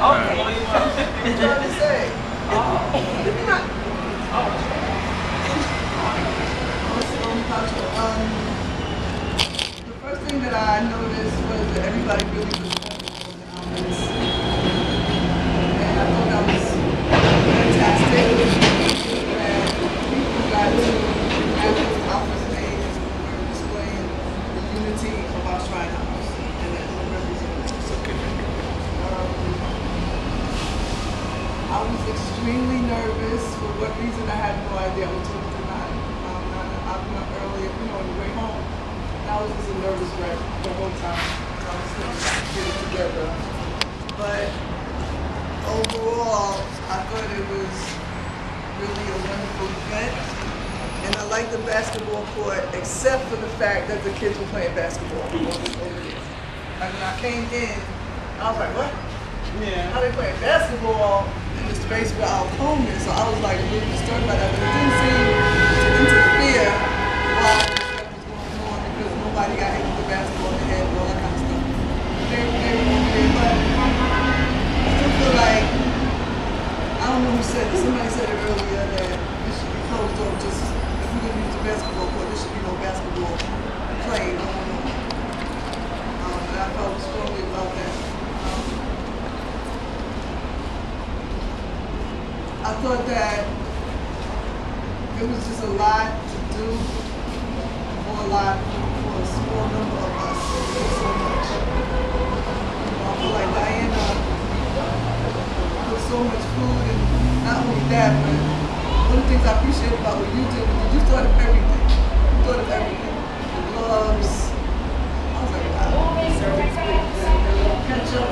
Okay. To say. Um, the first thing that I noticed was that everybody really was comfortable in outfits. And I thought that was fantastic. And people got to have those outfits made and we were displaying the unity of our Shrine House and that we represented. Um, I was extremely nervous. For what reason, I had no idea. I was talking. Um, I, I went up earlier, you know, on the way home. And I was just a nervous wreck the whole time. I was still trying to get it together. But overall, I thought it was really a wonderful event. And I liked the basketball court, except for the fact that the kids were playing basketball. And when I came in, I was like, what? Yeah. how they playing basketball space where our home. So I was like really disturbed by that, but it didn't seem to interfere while this stuff was going on because nobody got hit with the basketball in the head and all that kind of stuff. They, they were over there, but I still feel like I don't know who said it. Somebody said it earlier that this should be closed off. Just if we're gonna use the basketball court, there should be no basketball playing going on. Um, and I felt strongly about that. Um, I thought that it was just a lot to do for a lot for a small number of us. So much. I feel like Diana put so much food and not only that, but one of the things I appreciate about what you did was you thought of everything. You thought of everything. The gloves. I was like, wow. Ketchup,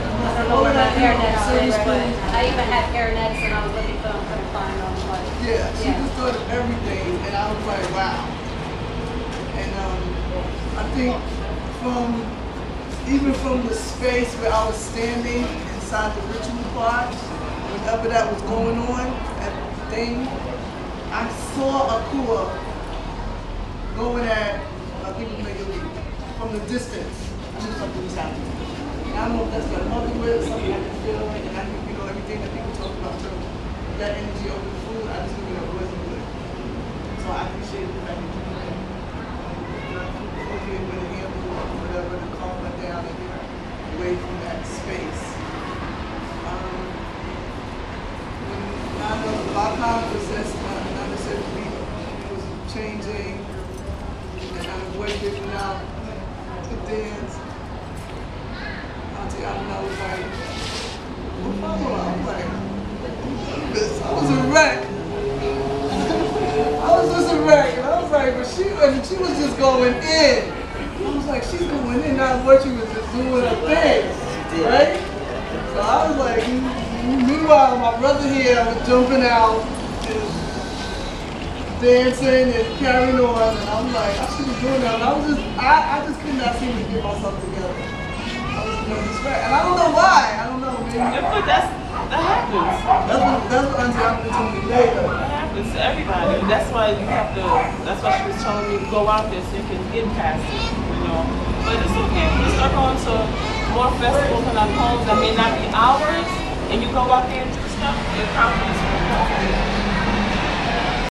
Well, we're not you know, hairnets service today, but spoons. I even had hairnets and I was looking for them, couldn't find them, but. Yeah, she Yeah. just thought of everything, and I was like, wow. And um, I think from even from the space where I was standing inside the ritual part, whenever that was going on, that thing, I saw a Akua going at, I think it was from the distance. I knew something was happening. And I don't know if that's got nothing with it, something I can feel and I think, you know, everything that people talk about too. That energy over the food, I just knew that it wasn't good. So I appreciate the fact that you did that. With a handle or whatever to calm her down and get her away from that space. Um, when Nana Baka was at, Nana said we was changing, and I was giving out the dance. Auntie Amina was like, well, follow her. I'm like, this, I was a wreck. I was just a wreck. And I was like, but she, and she was just going in. I was like, she's going in, not what she was just doing a thing. Right? So I was like, meanwhile, my brother here was jumping out and dancing and carrying on. And I'm like, I should be doing that. And I was just, I, I just could not seem to get myself together. I was in a distract. And I don't know why. I don't know. Maybe. Yeah, but that's, that happens. That's what, that's what Auntie Amina told me later. Happens to everybody. That's why you have to, that's why she was telling me to go out there so you can get past it, you know. But it's okay if you start going to more festivals and our homes that may not be ours, and you go out there and do stuff, your confidence will come.